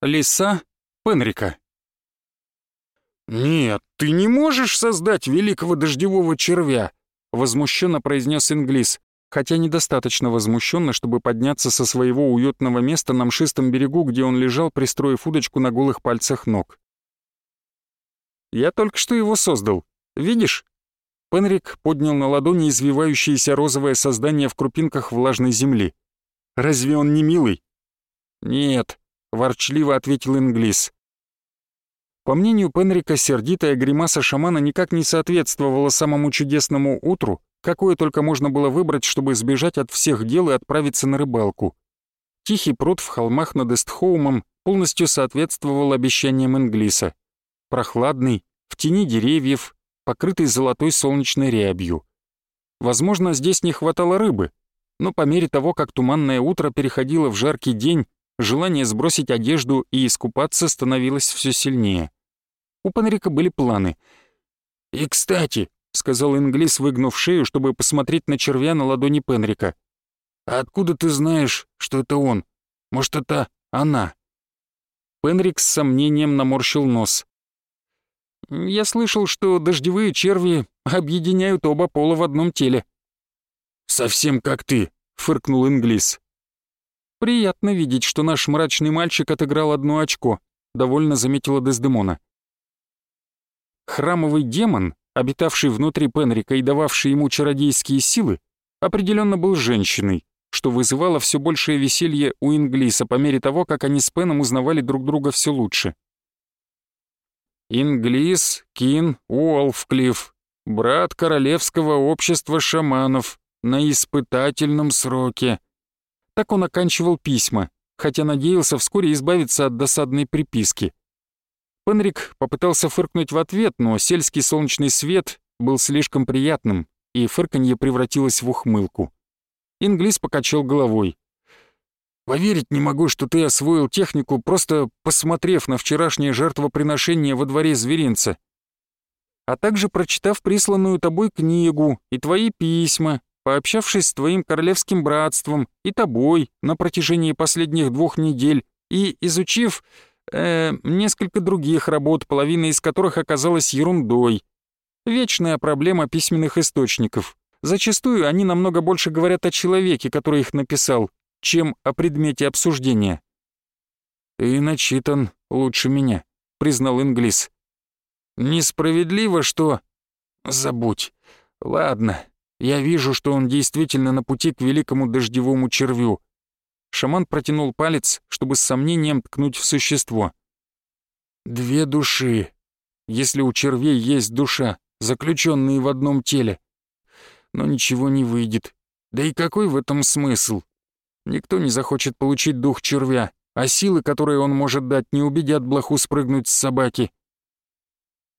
Лиса Пенрика. «Нет, ты не можешь создать великого дождевого червя!» — возмущенно произнес Инглис, хотя недостаточно возмущенно, чтобы подняться со своего уютного места на мшистом берегу, где он лежал, пристроив удочку на голых пальцах ног. «Я только что его создал. Видишь?» Пенрик поднял на ладони извивающееся розовое создание в крупинках влажной земли. «Разве он не милый?» «Нет», — ворчливо ответил Инглис. По мнению Пенрика, сердитая гримаса шамана никак не соответствовала самому чудесному утру, какое только можно было выбрать, чтобы сбежать от всех дел и отправиться на рыбалку. Тихий пруд в холмах над Эстхоумом полностью соответствовал обещаниям Инглиса. Прохладный, в тени деревьев, покрытый золотой солнечной рябью. Возможно, здесь не хватало рыбы, но по мере того, как туманное утро переходило в жаркий день, желание сбросить одежду и искупаться становилось все сильнее. У Панрика были планы. «И, кстати», — сказал Инглис, выгнув шею, чтобы посмотреть на червя на ладони Пенрика. «А откуда ты знаешь, что это он? Может, это она?» Пенрик с сомнением наморщил нос. «Я слышал, что дождевые черви объединяют оба пола в одном теле». «Совсем как ты», — фыркнул Инглис. «Приятно видеть, что наш мрачный мальчик отыграл одно очко», — довольно заметила Дездемона. Храмовый демон, обитавший внутри Пенрика и дававший ему чародейские силы, определенно был женщиной, что вызывало все большее веселье у Инглиса по мере того, как они с Пеном узнавали друг друга все лучше. Инглис Кин Уолфклифф, брат Королевского общества шаманов, на испытательном сроке. Так он оканчивал письма, хотя надеялся вскоре избавиться от досадной приписки. Пенрик попытался фыркнуть в ответ, но сельский солнечный свет был слишком приятным, и фырканье превратилось в ухмылку. Инглис покачал головой. «Поверить не могу, что ты освоил технику, просто посмотрев на вчерашнее жертвоприношение во дворе зверинца, а также прочитав присланную тобой книгу и твои письма, пообщавшись с твоим королевским братством и тобой на протяжении последних двух недель и изучив э, несколько других работ, половина из которых оказалась ерундой. Вечная проблема письменных источников. Зачастую они намного больше говорят о человеке, который их написал, чем о предмете обсуждения. «Ты начитан лучше меня», — признал Инглис. «Несправедливо, что...» «Забудь. Ладно, я вижу, что он действительно на пути к великому дождевому червю. Шаман протянул палец, чтобы с сомнением ткнуть в существо. «Две души. Если у червей есть душа, заключенные в одном теле. Но ничего не выйдет. Да и какой в этом смысл? Никто не захочет получить дух червя, а силы, которые он может дать, не убедят блоху спрыгнуть с собаки».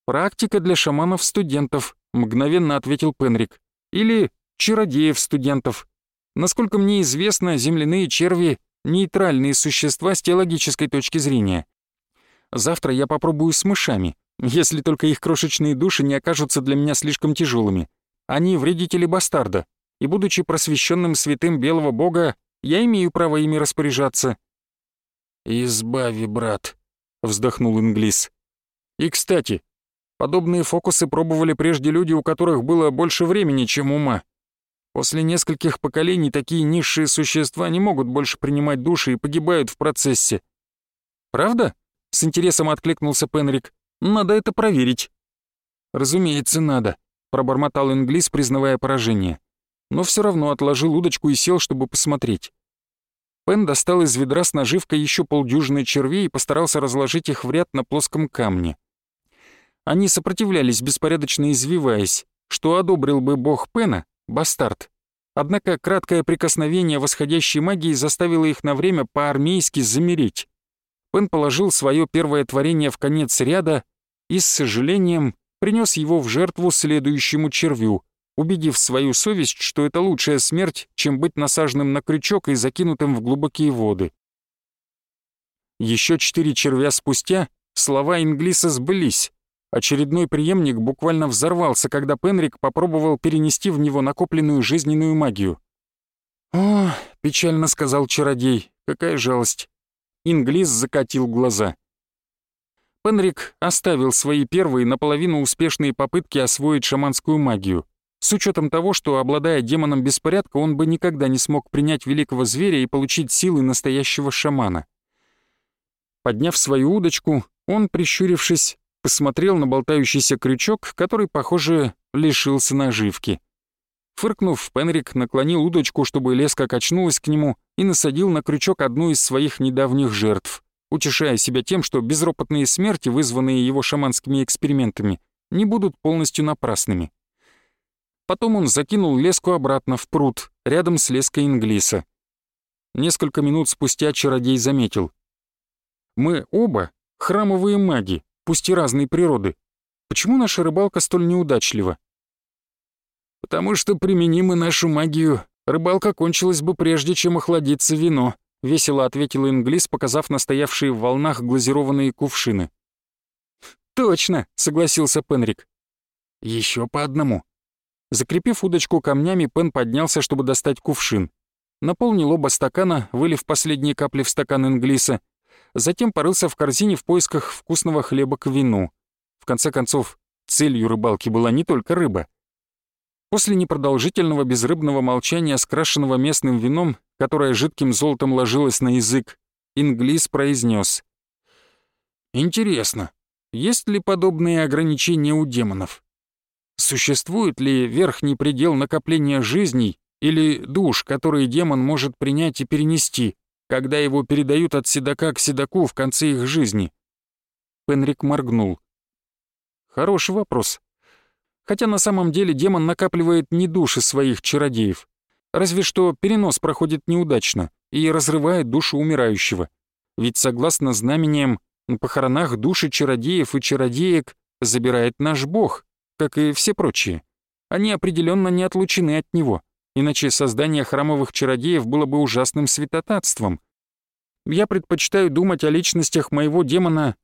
«Практика для шаманов-студентов», — мгновенно ответил Пенрик. «Или чародеев-студентов. Насколько мне известно, земляные черви — нейтральные существа с теологической точки зрения. Завтра я попробую с мышами, если только их крошечные души не окажутся для меня слишком тяжелыми. Они вредители бастарда, и, будучи просвещенным святым белого бога, я имею право ими распоряжаться». «Избави, брат», — вздохнул Инглис. «И, кстати, подобные фокусы пробовали прежде люди, у которых было больше времени, чем ума. После нескольких поколений такие низшие существа не могут больше принимать души и погибают в процессе. «Правда?» — с интересом откликнулся Пенрик. «Надо это проверить». «Разумеется, надо», — пробормотал Инглис, признавая поражение. Но все равно отложил удочку и сел, чтобы посмотреть. Пен достал из ведра с наживкой еще полдюжины червей и постарался разложить их в ряд на плоском камне. Они сопротивлялись, беспорядочно извиваясь, что одобрил бы бог Пена, бастард. Однако краткое прикосновение восходящей магии заставило их на время по-армейски замереть. Пен положил свое первое творение в конец ряда и с сожалением принес его в жертву следующему червю, убедив свою совесть, что это лучшая смерть, чем быть насаженным на крючок и закинутым в глубокие воды. Еще четыре червя спустя слова Инглиса сбылись. Очередной преемник буквально взорвался, когда Пенрик попробовал перенести в него накопленную жизненную магию. «О, — печально сказал чародей, — какая жалость. Инглис закатил глаза. Пенрик оставил свои первые наполовину успешные попытки освоить шаманскую магию. С учетом того, что, обладая демоном беспорядка, он бы никогда не смог принять великого зверя и получить силы настоящего шамана. Подняв свою удочку, он, прищурившись, посмотрел на болтающийся крючок, который, похоже, лишился наживки. Фыркнув, Пенрик наклонил удочку, чтобы леска качнулась к нему, и насадил на крючок одну из своих недавних жертв, утешая себя тем, что безропотные смерти, вызванные его шаманскими экспериментами, не будут полностью напрасными. Потом он закинул леску обратно в пруд, рядом с леской Инглиса. Несколько минут спустя чародей заметил. «Мы оба храмовые маги, пусть и разной природы. Почему наша рыбалка столь неудачлива?» «Потому что применим мы нашу магию, рыбалка кончилась бы прежде, чем охладится вино», — весело ответил Инглис, показав настоявшие в волнах глазированные кувшины. «Точно», — согласился Пенрик. Еще по одному». Закрепив удочку камнями, Пен поднялся, чтобы достать кувшин. Наполнил оба стакана, вылив последние капли в стакан Инглиса. Затем порылся в корзине в поисках вкусного хлеба к вину. В конце концов, целью рыбалки была не только рыба — После непродолжительного безрыбного молчания, скрашенного местным вином, которое жидким золотом ложилось на язык, Инглис произнес: «Интересно, есть ли подобные ограничения у демонов? Существует ли верхний предел накопления жизней или душ, которые демон может принять и перенести, когда его передают от седока к седоку в конце их жизни?» Пенрик моргнул. «Хороший вопрос хотя на самом деле демон накапливает не души своих чародеев. Разве что перенос проходит неудачно и разрывает душу умирающего. Ведь согласно знамениям, на похоронах души чародеев и чародеек забирает наш бог, как и все прочие. Они определенно не отлучены от него, иначе создание храмовых чародеев было бы ужасным святотатством. Я предпочитаю думать о личностях моего демона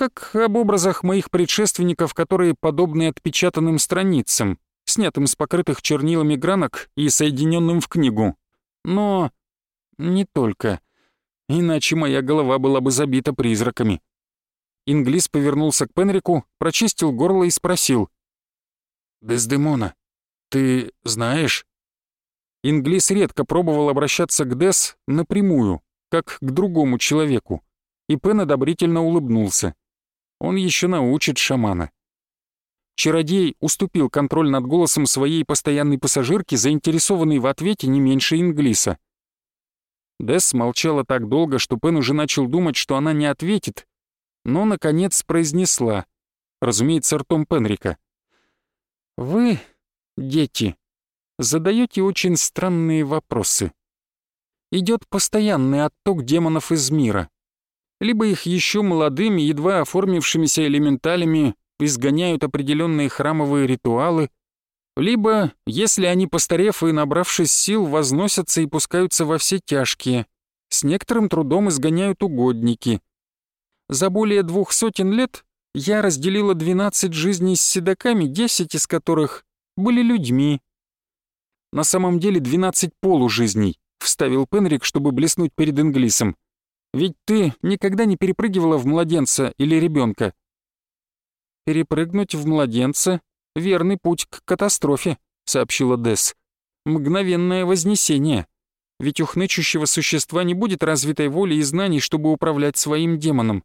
как об образах моих предшественников, которые подобны отпечатанным страницам, снятым с покрытых чернилами гранок и соединенным в книгу. Но не только. Иначе моя голова была бы забита призраками. Инглис повернулся к Пенрику, прочистил горло и спросил. «Дездемона, ты знаешь?» Инглис редко пробовал обращаться к Дес напрямую, как к другому человеку, и Пен одобрительно улыбнулся. Он еще научит шамана. Чародей уступил контроль над голосом своей постоянной пассажирки, заинтересованной в ответе не меньше Инглиса. Десс молчала так долго, что Пен уже начал думать, что она не ответит, но, наконец, произнесла, разумеется, ртом Пенрика. «Вы, дети, задаете очень странные вопросы. Идет постоянный отток демонов из мира либо их еще молодыми, едва оформившимися элементалями изгоняют определенные храмовые ритуалы, либо, если они, постарев и набравшись сил, возносятся и пускаются во все тяжкие, с некоторым трудом изгоняют угодники. За более двух сотен лет я разделила 12 жизней с седоками, 10 из которых были людьми. На самом деле 12 полужизней, вставил Пенрик, чтобы блеснуть перед Инглисом. Ведь ты никогда не перепрыгивала в младенца или ребенка. «Перепрыгнуть в младенца — верный путь к катастрофе», — сообщила Десс. «Мгновенное вознесение. Ведь у хнычущего существа не будет развитой воли и знаний, чтобы управлять своим демоном.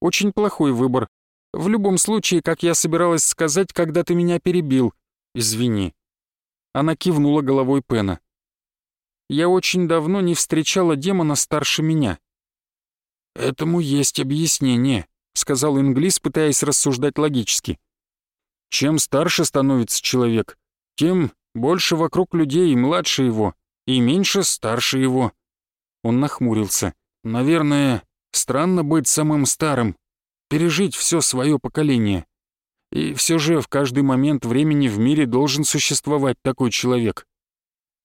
Очень плохой выбор. В любом случае, как я собиралась сказать, когда ты меня перебил. Извини». Она кивнула головой Пена. «Я очень давно не встречала демона старше меня. «Этому есть объяснение», — сказал Инглис, пытаясь рассуждать логически. «Чем старше становится человек, тем больше вокруг людей младше его, и меньше старше его». Он нахмурился. «Наверное, странно быть самым старым, пережить все свое поколение. И все же в каждый момент времени в мире должен существовать такой человек.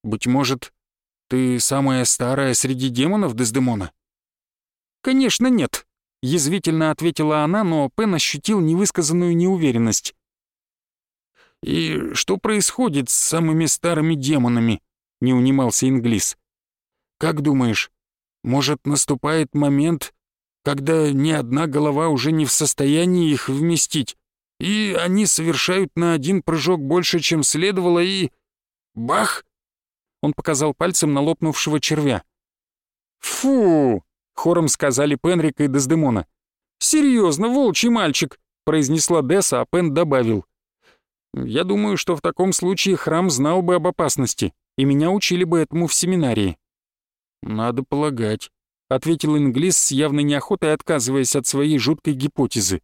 Быть может, ты самая старая среди демонов, Дездемона?» «Конечно нет», — язвительно ответила она, но Пен ощутил невысказанную неуверенность. «И что происходит с самыми старыми демонами?» — не унимался Инглис. «Как думаешь, Может, наступает момент, когда ни одна голова уже не в состоянии их вместить, и они совершают на один прыжок больше, чем следовало, и... Бах! Он показал пальцем на лопнувшего червя. «Фу!» — хором сказали Пенрик и Дездемона. «Серьезно, волчий мальчик!» — произнесла Десса, а Пен добавил. «Я думаю, что в таком случае храм знал бы об опасности, и меня учили бы этому в семинарии». «Надо полагать», — ответил Инглис с явной неохотой, отказываясь от своей жуткой гипотезы.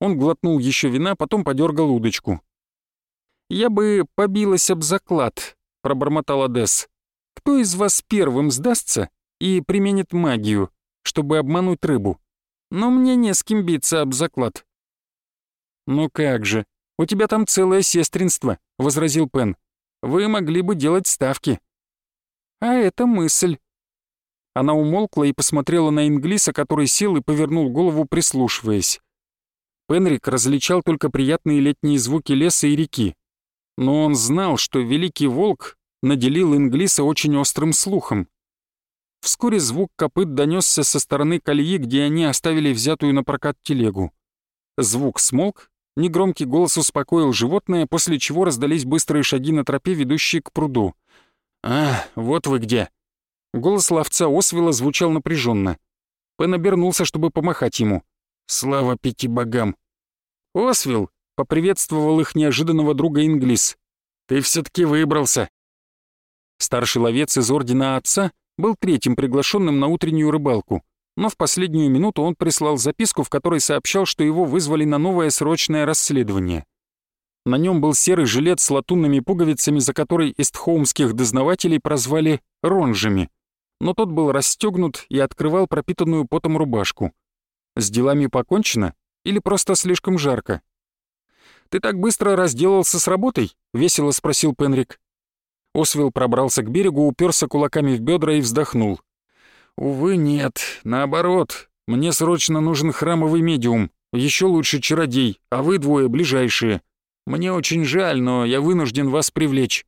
Он глотнул еще вина, потом подергал удочку. «Я бы побилась об заклад», — пробормотала Десс. «Кто из вас первым сдастся и применит магию, чтобы обмануть рыбу? Но мне не с кем биться об заклад». «Ну как же, у тебя там целое сестринство», — возразил Пен. «Вы могли бы делать ставки». «А это мысль», она умолкла и посмотрела на Инглиса, который сел и повернул голову, прислушиваясь. Пенрик различал только приятные летние звуки леса и реки. Но он знал, что Великий Волк наделил Инглиса очень острым слухом. Вскоре звук копыт донесся со стороны колеи, где они оставили взятую на прокат телегу. Звук смолк, негромкий голос успокоил животное, после чего раздались быстрые шаги на тропе, ведущей к пруду. «А, вот вы где!» Голос ловца Освела звучал напряженно. Пен обернулся, чтобы помахать ему. «Слава пяти богам!» «Освил!» — поприветствовал их неожиданного друга Инглис. «Ты все таки выбрался!» Старший ловец из Ордена Отца был третьим приглашенным на утреннюю рыбалку, но в последнюю минуту он прислал записку, в которой сообщал, что его вызвали на новое срочное расследование. На нем был серый жилет с латунными пуговицами, за который эстхоумских дознавателей прозвали «ронжами», но тот был расстегнут и открывал пропитанную потом рубашку. С делами покончено или просто слишком жарко? «Ты так быстро разделался с работой?» — весело спросил Пенрик. Освилл пробрался к берегу, уперся кулаками в бедра и вздохнул. «Увы, нет. Наоборот. Мне срочно нужен храмовый медиум. Еще лучше чародей, а вы двое ближайшие. Мне очень жаль, но я вынужден вас привлечь».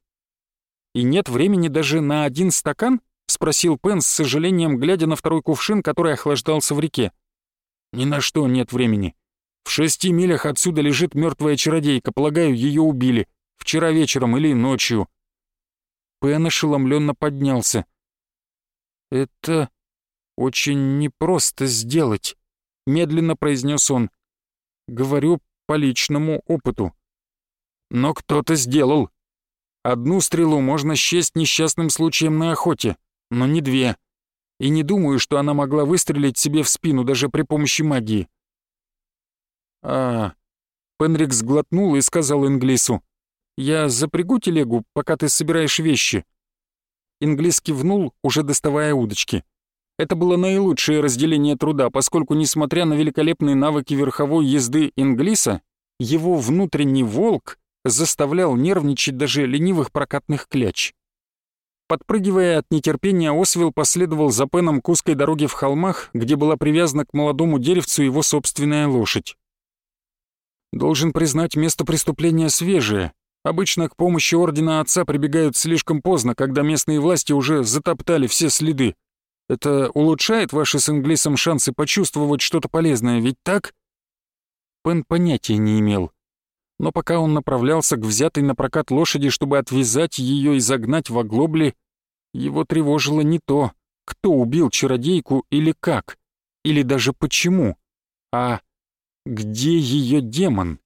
«И нет времени даже на один стакан?» — спросил Пен с сожалением, глядя на второй кувшин, который охлаждался в реке. «Ни на что нет времени. В шести милях отсюда лежит мертвая чародейка, полагаю, ее убили. Вчера вечером или ночью». Пен ошеломленно поднялся. «Это очень непросто сделать», — медленно произнес он. «Говорю по личному опыту». «Но кто-то сделал. Одну стрелу можно счесть несчастным случаем на охоте, но не две. И не думаю, что она могла выстрелить себе в спину даже при помощи магии. «А...» Пенрик сглотнул и сказал Инглису. «Я запрягу телегу, пока ты собираешь вещи». Инглис кивнул, уже доставая удочки. Это было наилучшее разделение труда, поскольку, несмотря на великолепные навыки верховой езды Инглиса, его внутренний волк заставлял нервничать даже ленивых прокатных кляч. Подпрыгивая от нетерпения, Освилл последовал за Пеном к узкой дороге в холмах, где была привязана к молодому деревцу его собственная лошадь. Должен признать, место преступления свежее. Обычно к помощи Ордена Отца прибегают слишком поздно, когда местные власти уже затоптали все следы. Это улучшает ваши с Инглисом шансы почувствовать что-то полезное, ведь так? Пен понятия не имел но пока он направлялся к взятой на прокат лошади, чтобы отвязать ее и загнать в оглобли, его тревожило не то, кто убил чародейку или как, или даже почему, а где ее демон?